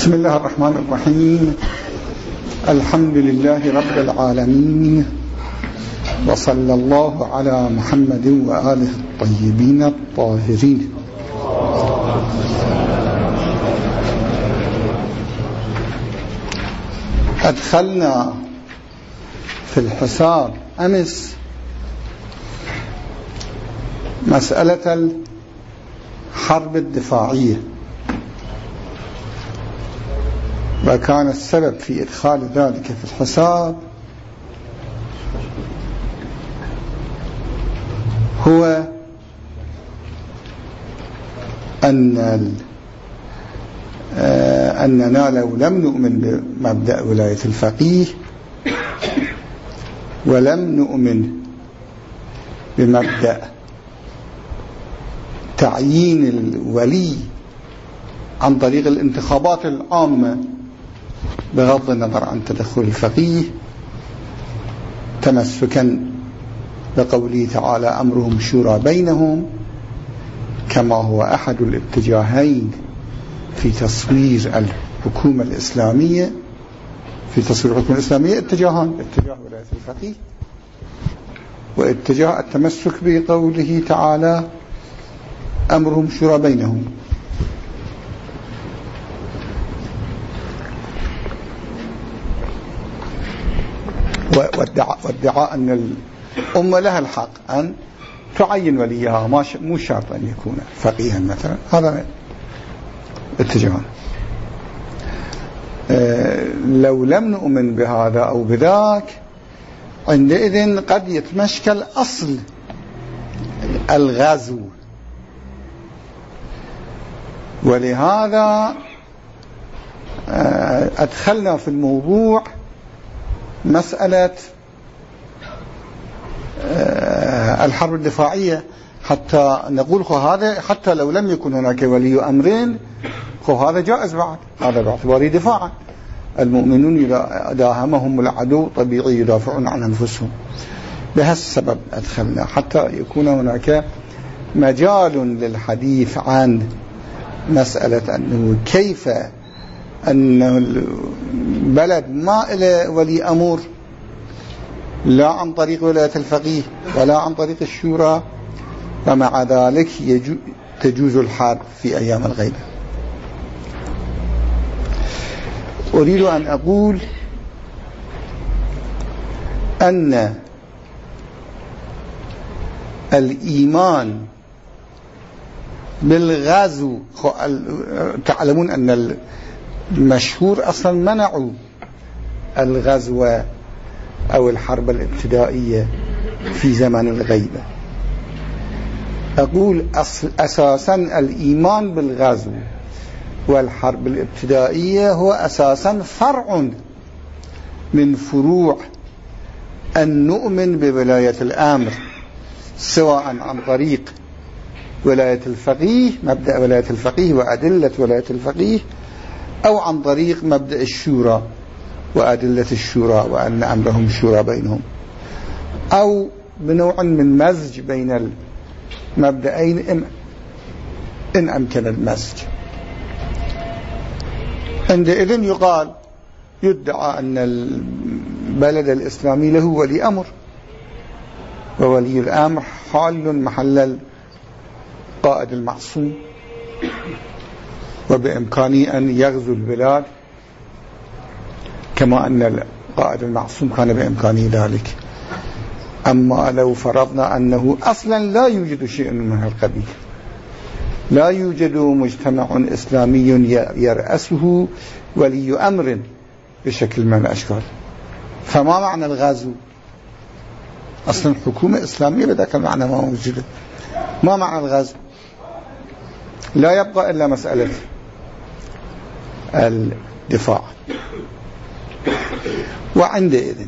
بسم الله الرحمن الرحيم. الحمد لله رب العالمين. وصلى الله على محمد وآله الطيبين الطاهرين. أدخلنا في الحساب أمس مسألة الحرب الدفاعية. وكان السبب في إدخال ذلك في الحساب هو أن آه، أننا لو لم نؤمن بمبدأ ولاية الفقيه ولم نؤمن بمبدأ تعيين الولي عن طريق الانتخابات العامة بغض النظر عن تدخل الفقيه تمسكا بقوله تعالى أمرهم شورى بينهم كما هو أحد الاتجاهين في تصوير الحكومة الإسلامية في تصوير الحكومة الإسلامية اتجاهان اتجاه ولاية الفقيه واتجاه التمسك بقوله تعالى أمرهم شورى بينهم. وادعاء, أن الأمة لها الحق أن تعين وليها مو شرط أن يكون فقيها مثلا. هذا اتجاه أه لو لم نؤمن بهذا أو بذاك عندئذ قد يتمشكل أصل الغزو. ولهذا أه أدخلنا في الموضوع مسألة آه، الحرب الدفاعية. حتى نقول خو هذا حتى لو لم يكن هناك ولي أمرين خو هذا جائز بعد. هذا باعتباره دفاعا المؤمنون إذا داهمهم العدو طبيعي يدافعون عن أنفسهم. بهالسبب أدخلنا. حتى يكون هناك مجال للحديث عن مسألة أنه كيف أن البلد ما إلى ولي أمور لا عن طريق ولاية الفقيه ولا عن طريق الشورى ومع ذلك تجوز الحرب في أيام الغيبة. أريد أن أقول أن الإيمان بالغزو تعلمون أن المشهور أصلا منعوا الغزو أو الحرب الابتدائية في زمن الغيبة. أقول أساسا الإيمان بالغزو والحرب الابتدائية هو أساسا فرع من فروع أن نؤمن بولاية الأمر سواء عن طريق ولاية الفقيه مبدأ ولاية الفقيه وأدلة ولاية الفقيه أو عن طريق مبدأ الشورى وأدلة الشورى وأن أمرهم شورى بينهم. أو بنوع من مزج بين المبدأين إن أمكن المزج. عندئذ يقال يدعى أن البلد الإسلامي له ولي أمر وولي الأمر حال محل القائد المعصوم. وبإمكانه أن يغزو البلاد كما أن القائد المعصوم كان بإمكانه ذلك. أما لو فرضنا أنه أصلا لا يوجد شيء من القبيل لا يوجد مجتمع إسلامي يرأسه ولي أمر بشكل من الأشكال. فما معنى الغزو؟ أصلا حكومة إسلامية بذلك المعنى ما موجودة. ما معنى الغزو؟ لا يبقى إلا مسألة الدفاع. وعندئذ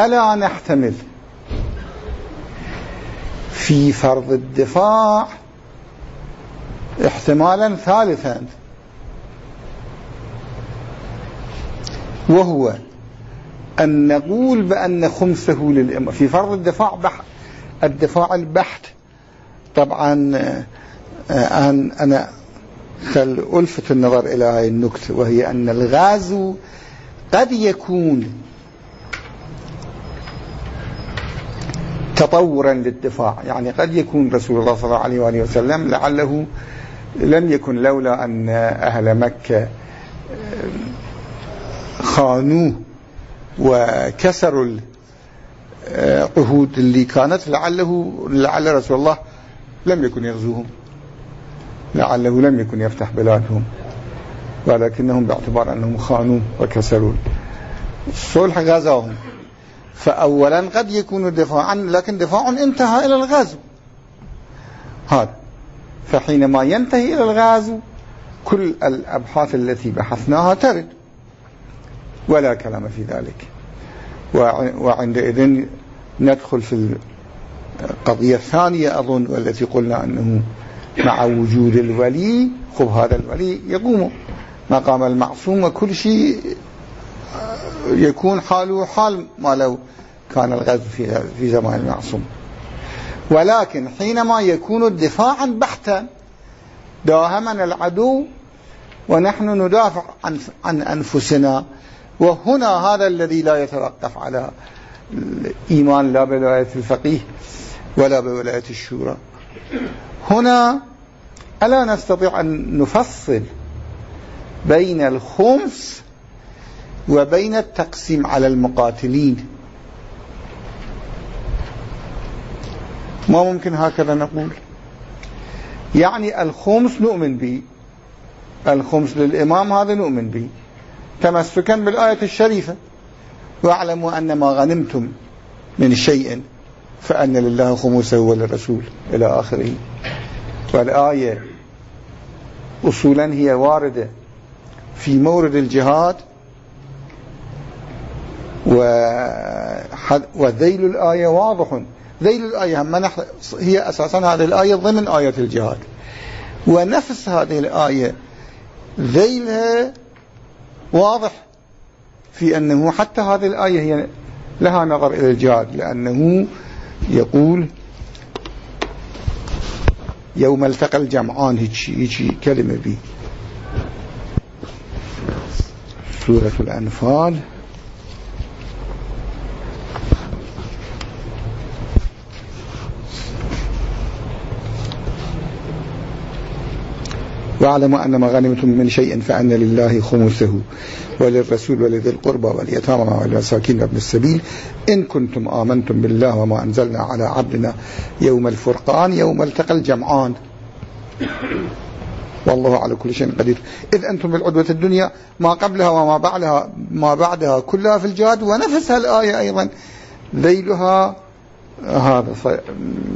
ألا نحتمل في فرض الدفاع احتمالا ثالثا وهو أن نقول بأن خمسه للإمام. في فرض الدفاع بحث الدفاع البحث طبعا آه، أنا خل ألفت النظر إلى هذه النكتة وهي أن الغازو قد يكون تطورا للدفاع. يعني قد يكون رسول الله صلى الله عليه وآله وسلم لعله لم يكن لولا أن أهل مكة خانوه وكسروا العهود اللي كانت لعله لعل رسول الله لم يكن يغزوهم. لعله لم يكن يفتح بلادهم ولكنهم باعتبار أنهم خانوا وكسروا. الصلح غزاهم. فأولا قد يكون دفاعا لكن دفاع انتهى إلى الغزو. هذا. فحينما ينتهي إلى الغزو كل الأبحاث التي بحثناها ترد. ولا كلام في ذلك. وعندئذ ندخل في القضية الثانية أظن والتي قلنا أنه مع وجود الولي خب هذا الولي يقوم. مقام المعصوم وكل شيء يكون حاله حال ما لو كان الغزو في في زمان المعصوم. ولكن حينما يكون دفاعا بحتا داهمنا العدو ونحن ندافع عن, عن أنفسنا. وهنا هذا الذي لا يتوقف على الإيمان لا بولاية الفقيه ولا بولاية الشورى. هنا ألا نستطيع أن نفصل بين الخمس وبين التقسيم على المقاتلين. ما ممكن هكذا نقول؟ يعني الخمس نؤمن به الخمس للإمام هذا نؤمن به تمسكا بالآية الشريفة واعلموا أن ما غنمتم من شيء فأن لله خمسه وللرسول إلى آخره. والآية أصولا هي واردة في مورد الجهاد وذيل الآية واضح. ذيل الآية هم هي أساسا هذه الآية ضمن آية الجهاد. ونفس هذه الآية ذيلها واضح في أنه حتى هذه الآية هي لها نظر إلى الجهاد لأنه يقول يوم التقى الجمعان هيك كلمة بي. سورة الأنفال. واعلموا أن ما غنمتم من شيء فأن لله خمسه وللرسول ولذي القربى واليتامى والمساكين وابن السبيل. إن كنتم آمنتم بالله وما أنزلنا على عبدنا يوم الفرقان يوم التقى الجمعان. والله على كل شيء قدير. إذ أنتم بالعدوة الدنيا ما قبلها وما بعدها ما بعدها كلها في الجهاد ونفسها الآية أيضا. ذيلها هذا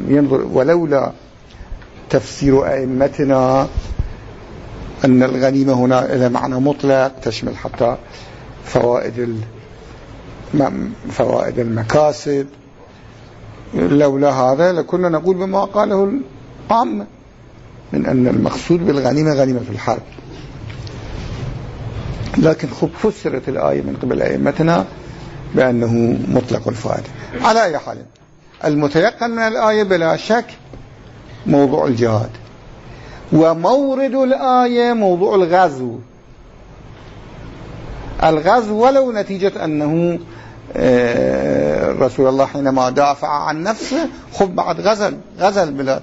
ينظر ولولا تفسير أئمتنا أن الغنيمة هنا إلى معنى مطلق تشمل حتى فوائد فوائد المكاسب. لولا هذا لكنا نقول بما قاله العامة من أن المقصود بالغنيمة غنيمة الحرب. لكن خب فسرت الآية من قبل أئمتنا بأنه مطلق الفائدة على أي حال المتيقن من الآية بلا شك موضوع الجهاد. ومورد الآية موضوع الغزو. الغزو ولو نتيجة أنه آه، رسول الله حينما دافع عن نفسه خب بعد غزل غزل البلاد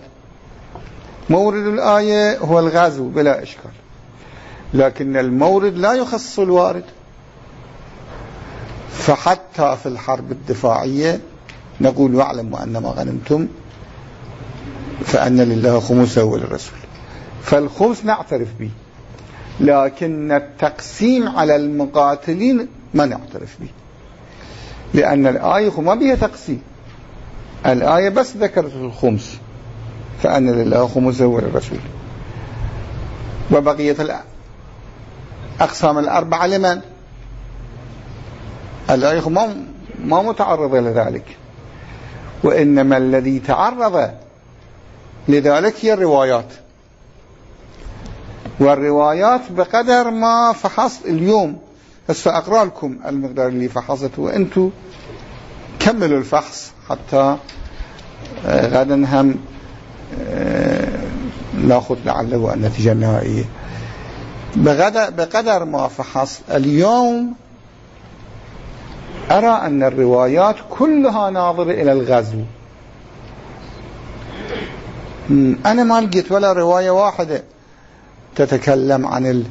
مورد الآية هو الغزو بلا إشكال. لكن المورد لا يخص الوارد. فحتى في الحرب الدفاعية نقول واعلموا أن ما غنمتم فأن لله خمسه وللرسول فالخمس نعترف به. لكن التقسيم على المقاتلين ما نعترف به. لأن الآية ما بها تقسيم. الآية بس ذكرت الخمس. فأن لله خمسه وللرسول وبقية الأقسام الأربعة لمن؟ الآية ما ما متعرضة لذلك. وإنما الذي تعرض لذلك هي الروايات. والروايات بقدر ما فحصت اليوم. هسه أقرأ لكم المقدار اللي فحصته وأنتم كملوا الفحص حتى آه، غدا هم آه، نأخذ لعله النتيجة النهائية. بقدر ما فحص اليوم أرى أن الروايات كلها ناظرة إلى الغزو. أنا ما لقيت ولا رواية واحدة. تتكلم عن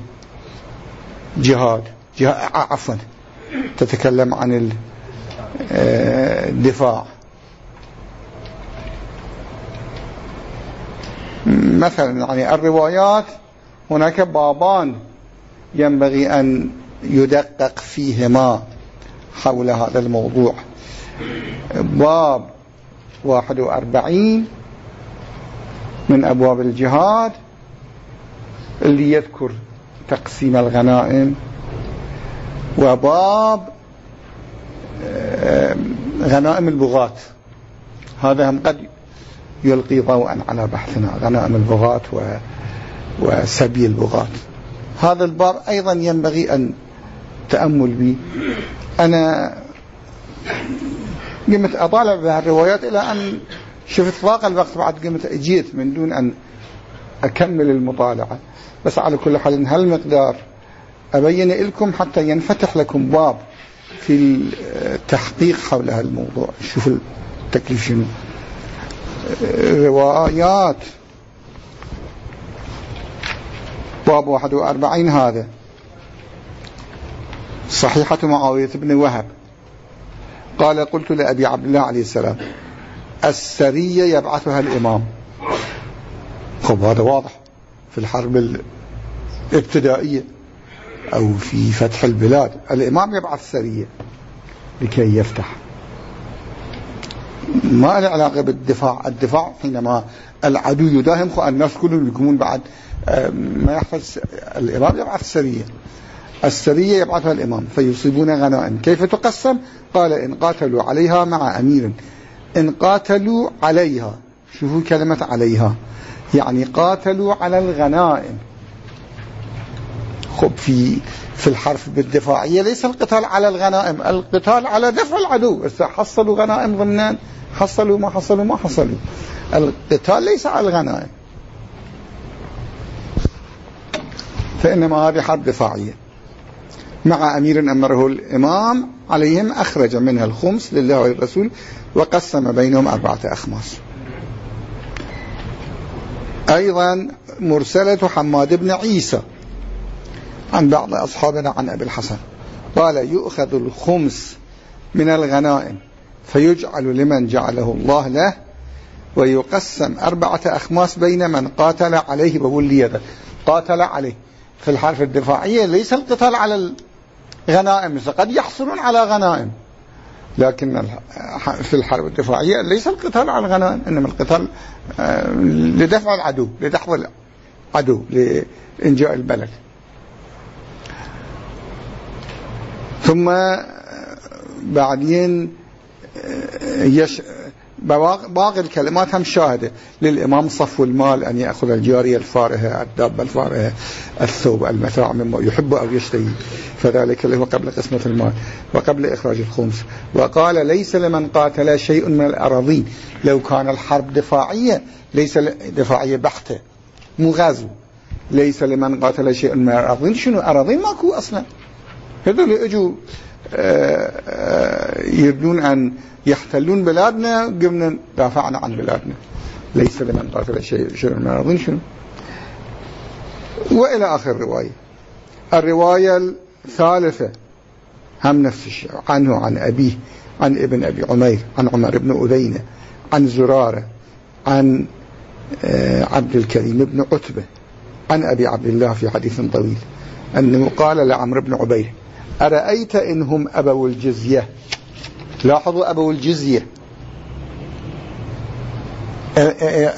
الجهاد عفوا تتكلم عن الدفاع مثلا يعني الروايات هناك بابان ينبغي أن يدقق فيهما حول هذا الموضوع. باب 41 من أبواب الجهاد. اللي يذكر تقسيم الغنائم وباب غنائم البغاة. هذا هم قد يلقي ضوءا على بحثنا غنائم البغاة وسبي البغاة. هذا الباب أيضا ينبغي أن تأمل به. أنا قمت أطالع بهالروايات إلى أن شفت ضاق الوقت بعد قمت أجيت من دون أن أكمل المطالعة. بس على كل حال هالمقدار أبين لكم حتى ينفتح لكم باب في التحقيق حول هالموضوع شوف التكليف شنو. روايات. باب 41 هذا. صحيحة معاوية بن وهب. قال قلت لأبي عبد الله عليه السلام السرية يبعثها الإمام. خب هذا واضح في الحرب الابتدائية أو في فتح البلاد. الإمام يبعث سرية لكي يفتح. ما له علاقة بالدفاع. الدفاع حينما العدو يداهم الناس كلهم يقومون بعد ما يحفظ. الإمام يبعث سرية السرية يبعثها الإمام فيصيبون غنائم. كيف تقسم؟ قال إن قاتلوا عليها مع أمير. إن قاتلوا عليها. شوفوا كلمة عليها. يعني قاتلوا على الغنائم. خب في في الحرف بالدفاعية ليس القتال على الغنائم القتال على دفع العدو. حصلوا غنائم ضمنان حصلوا ما حصلوا ما حصلوا. القتال ليس على الغنائم. فإنما هذه حرب دفاعية. مع أمير أمره الإمام عليهم أخرج منها الخمس لله والرسول وقسم بينهم أربعة أخماس. أيضا مرسلة حماد بن عيسى عن بعض أصحابنا عن أبي الحسن. قال يؤخذ الخمس من الغنائم فيجعل لمن جعله الله له ويقسم أربعة أخماس بين من قاتل عليه بقول لي قاتل عليه. في الحرف الدفاعية ليس القتال على الغنائم قد يحصلون على غنائم. لكن في الحرب الدفاعية ليس القتال على الغنائم إنما القتال آه، لدفع العدو لدحض العدو لإنجاء البلد. ثم بعدين آه، يش باقي الكلمات هم شاهدة. للإمام صفو المال أن يأخذ الجارية الفارهة الدابة الفارهة الثوب المتاع مما يحب أو يشتهي. فذلك هو قبل قسمة المال وقبل إخراج الخمس وقال ليس لمن قاتل شيء من الأراضين لو كان الحرب دفاعية ليس دفاعية بحتة. مو ليس لمن قاتل شيء من الأراضين شنو أراضين ماكو أصلا. هذول إجوا يريدون أن يحتلون بلادنا قمنا دافعنا عن بلادنا. ليس لمن قاتل شيء شيء من الأراضين شنو. وإلى آخر رواية الرواية الثالثة هم نفس الشيء عنه عن أبيه عن ابن أبي عمير عن عمر بن أذينة عن زرارة عن آه، عبد الكريم بن عتبة عن أبي عبد الله في حديث طويل أنه قال لعمر بن عبيد أرأيت إنهم أبوا الجزية؟ لاحظوا أبوا الجزية.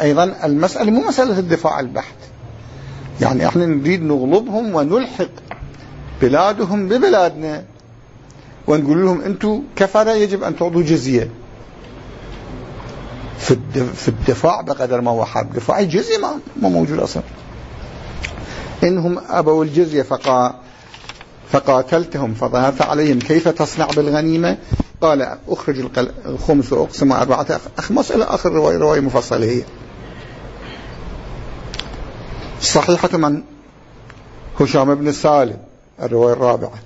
أيضا المسألة مو مسألة الدفاع البحت يعني إحنا نريد نغلبهم ونلحق بلادهم ببلادنا. ونقول لهم أنتم كفرة يجب أن تعطوا جزية. في الدفاع بقدر ما هو حرب دفاعي جزية ما موجود أصلا. انهم أبوا الجزية فقا فقاتلتهم فظهرت عليهم كيف تصنع بالغنيمة؟ قال أخرج الخمس وأقسم أربعة اخمس إلى آخر رواية رواية مفصلة هي. صحيحة من؟ هشام بن سالم الرواية الرابعة.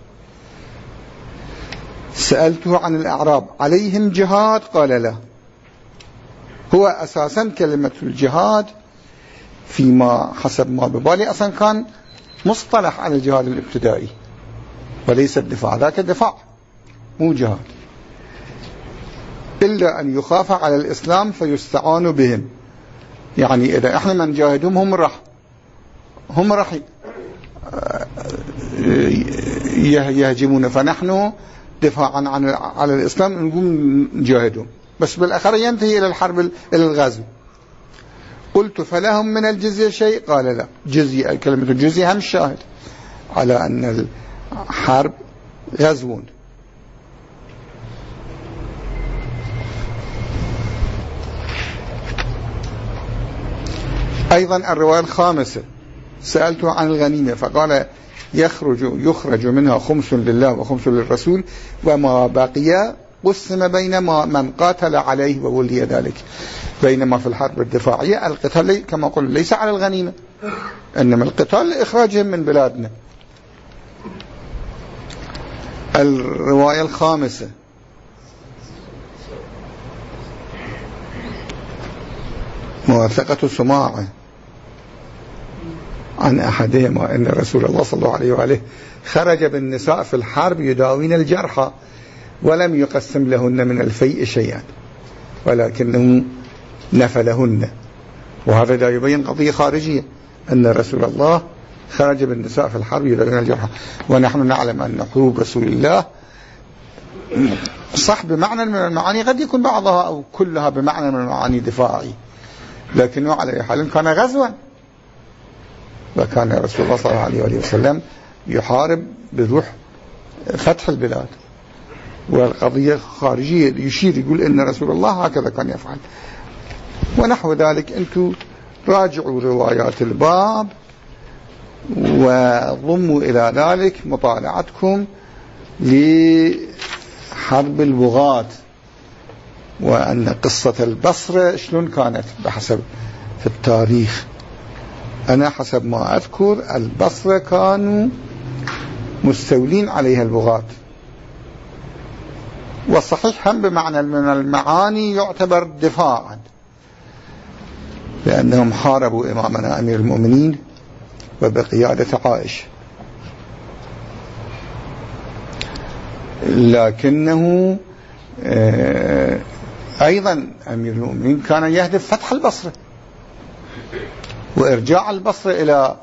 سألته عن الأعراب عليهم جهاد؟ قال لا. هو أساسا كلمة الجهاد فيما حسب ما ببالي أصلا كان مصطلح على الجهاد الابتدائي. وليس الدفاع. ذاك الدفاع مو جهاد. إلا أن يخاف على الإسلام فيستعان بهم. يعني إذا إحنا ما نجاهدهم هم راح هم راح يهجمون. فنحن دفاعا عن على الإسلام نقوم نجاهدهم. بس بالأخير ينتهي إلى الحرب إلى الغزو. قلت فلهم من الجزية شيء؟ قال لا. جزية كلمة الجزية هم شاهد على أن الحرب غزو أيضا الرواية الخامسة. سألته عن الغنيمة فقال يخرج يخرج منها خمس لله وخمس للرسول وما بقي قسم بين من قاتل عليه وولي ذلك. بينما في الحرب الدفاعية القتال كما قلت ليس على الغنيمة إنما القتال لإخراجهم من بلادنا. الرواية الخامسة. موافقة سماعه عن أحدهما أن رسول الله صلى الله عليه وآله خرج بالنساء في الحرب يداوين الجرحى ولم يقسم لهن من الفيء شيئا ولكنه نفلهن. وهذا لا يبين قضية خارجية أن رسول الله خرج بالنساء في الحرب يداوين الجرحى ونحن نعلم أن حروب رسول الله صح بمعنى من المعاني. قد يكون بعضها أو كلها بمعنى من المعاني دفاعي. لكنه على حال كان غزوا وكان رسول الله صلى الله عليه وسلم يحارب بروح فتح البلاد. والقضية خارجية يشير يقول إن رسول الله هكذا كان يفعل. ونحو ذلك. أنتم راجعوا روايات الباب وضموا إلى ذلك مطالعتكم لحرب البغاة وأن قصة البصرة شلون كانت بحسب في التاريخ. أنا حسب ما أذكر البصرة كانوا مستولين عليها البغاة. والصحيح هم بمعنى من المعاني يعتبر دفاعا لأنهم حاربوا إمامنا أمير المؤمنين. وبقيادة عائشة لكنه آه، أيضا أمير المؤمنين كان يهدف فتح البصرة وإرجاع البصرة إلى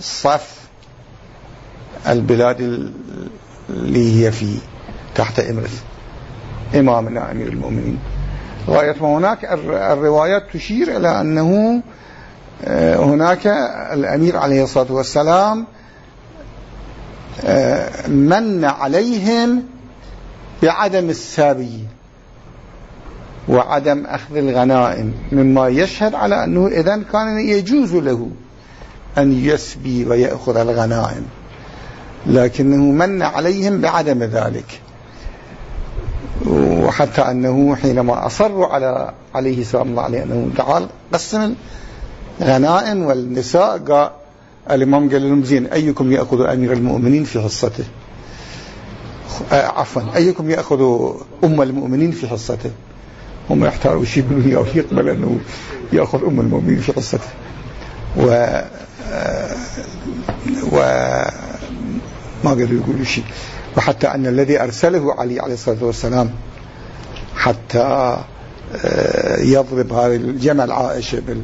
صف البلاد اللي هي في تحت إمرث إمامنا أمير المؤمنين. غاية ما هناك الروايات تشير إلى أنه هناك الأمير عليه الصلاة والسلام آه، من عليهم بعدم السابي وعدم أخذ الغنائم مما يشهد على أنه إذن كان يجوز له أن يسبي ويأخذ الغنائم لكنه من عليهم بعدم ذلك. وحتى أنه حينما أصروا على عليه سلام الله عليه أنه تعال قسم الغنائم والنساء قال الإمام قال لهم زين أيكم يأخذ أمير المؤمنين في حصته؟ آه، عفوا أيكم يأخذ أم المؤمنين في حصته؟ هم يحتاروا شيء يقولوا أو يقبل أنه يأخذ أم المؤمنين في قصته و آه، و ما قدروا يقولوا شيء. وحتى أن الذي أرسله علي عليه الصلاة والسلام حتى آه، يضرب هذا الجمل عائشة آه،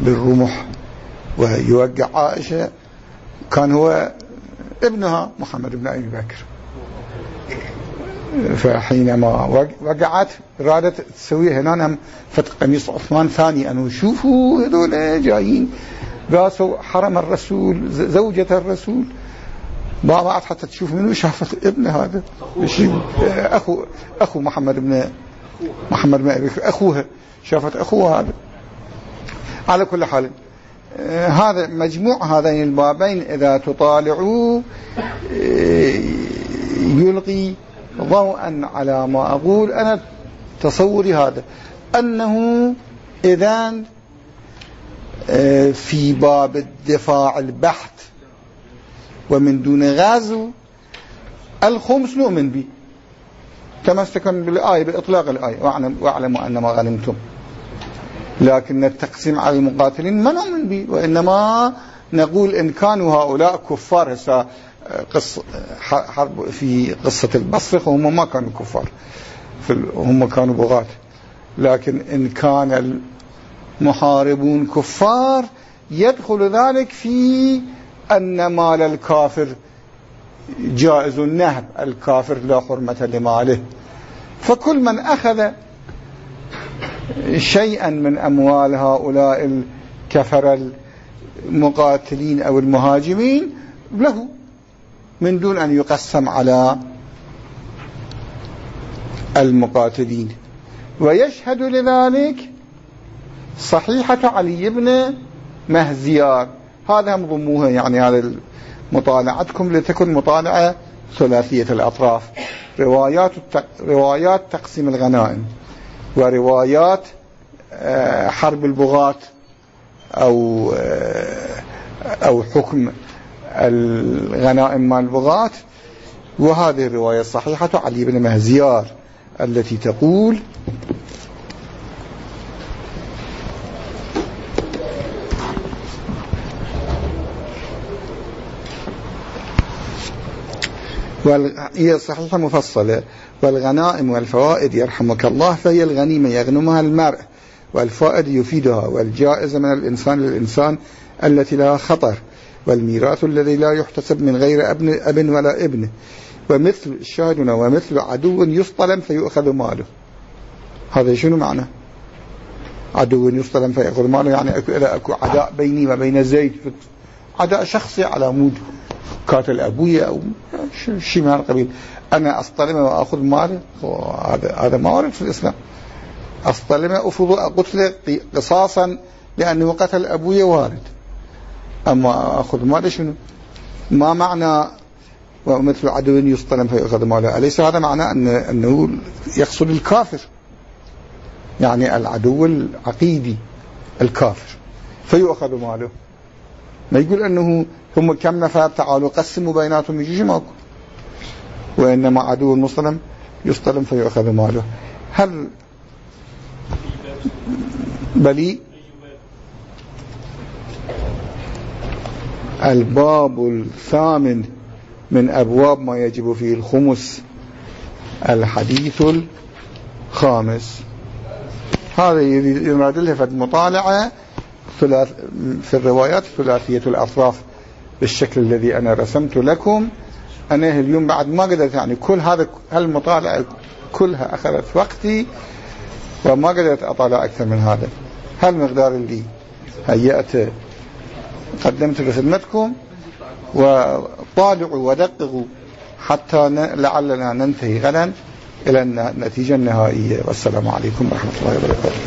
بالرمح ويوقع عائشة كان هو ابنها محمد بن أبي بكر. فحينما وقعت رادت تسوي هنا فتق قميص عثمان ثاني أنه شوفوا هذول جايين. قاسوا حرم الرسول زوجة الرسول. ضاعت حتى تشوف منه شافت ابن هذا. أخو أخو محمد بن محمد بن أبي أخوها شافت أخوها هذا. على كل حال هذا مجموع هذين البابين إذا تطالعوا يلقي ضوءا على ما أقول أنا تصوري هذا. أنه إذا آه، في باب الدفاع البحت ومن دون غزو الخمس نؤمن به تمسكا بالآية بإطلاق الآية واعلموا أن ما غنمتم. لكن التقسيم على المقاتلين ما نؤمن به وإنما نقول إن كانوا هؤلاء كفار. هسه قص حرب في قصة البصرة هم ما كانوا كفار. هم كانوا بغاة. لكن إن كان المحاربون كفار يدخل ذلك في أن مال الكافر جائز النهب الكافر لا حرمة لماله. فكل من أخذ شيئا من أموال هؤلاء الكفر المقاتلين أو المهاجمين له من دون أن يقسم على المقاتلين. ويشهد لذلك صحيحة علي بن مهزيار. هذا هم ضموها يعني هذا مطالعتكم لتكن مطالعة ثلاثية الأطراف. روايات روايات تقسيم الغنائم. وروايات آه، حرب البغاة أو آه، أو حكم الغنائم مال البغاة. وهذه الرواية الصحيحة علي بن مهزيار التي تقول هي صحيحة مفصلة. والغنائم والفوائد يرحمك الله فهي الغنيمة يغنمها المرء والفائد يفيدها والجائزة من الإنسان للإنسان التي لها خطر والميراث الذي لا يحتسب من غير أبن, ابن ولا ابن. ومثل شاهدنا ومثل عدو يصطلم فيؤخذ ماله. هذا شنو معنى؟ عدو يصطلم فيأخذ ماله يعني إذا أكو عداء بيني وبين زيد عداء شخصي على مود قاتل أبويا أو شيء من هذا القبيل. أنا أصطلم وأخذ ماله هذا ما ورد في الإسلام. أصطلم أفض قتل قصاصا لأنه قتل أبويا وارد أما أخذ ماله شنو؟ ما معنى ومثل عدو يصطلم فيأخذ ماله؟ أليس هذا معنى أن أنه يقصد الكافر؟ يعني العدو العقيدي الكافر فيؤخذ ماله. ما يقول أنه هم كم نفر تعالوا قسموا بيناتهم؟ يجيش ماكو. وإنما عدو المسلم يصطلم فيؤخذ ماله. هل بلي؟ الباب الثامن من أبواب ما يجب فيه الخمس. الحديث الخامس. هذا يراد له مطالعة في الروايات ثلاثية الأطراف بالشكل الذي أنا رسمت لكم. أنا اليوم بعد ما قدرت يعني كل هذا هالمطالعة كلها أخذت وقتي وما قدرت أطالع أكثر من هذا. هالمقدار اللي هيأت قدمت لخدمتكم وطالعوا ودققوا حتى لعلنا ننتهي غدا إلى النتيجة النهائية. والسلام عليكم ورحمة الله وبركاته.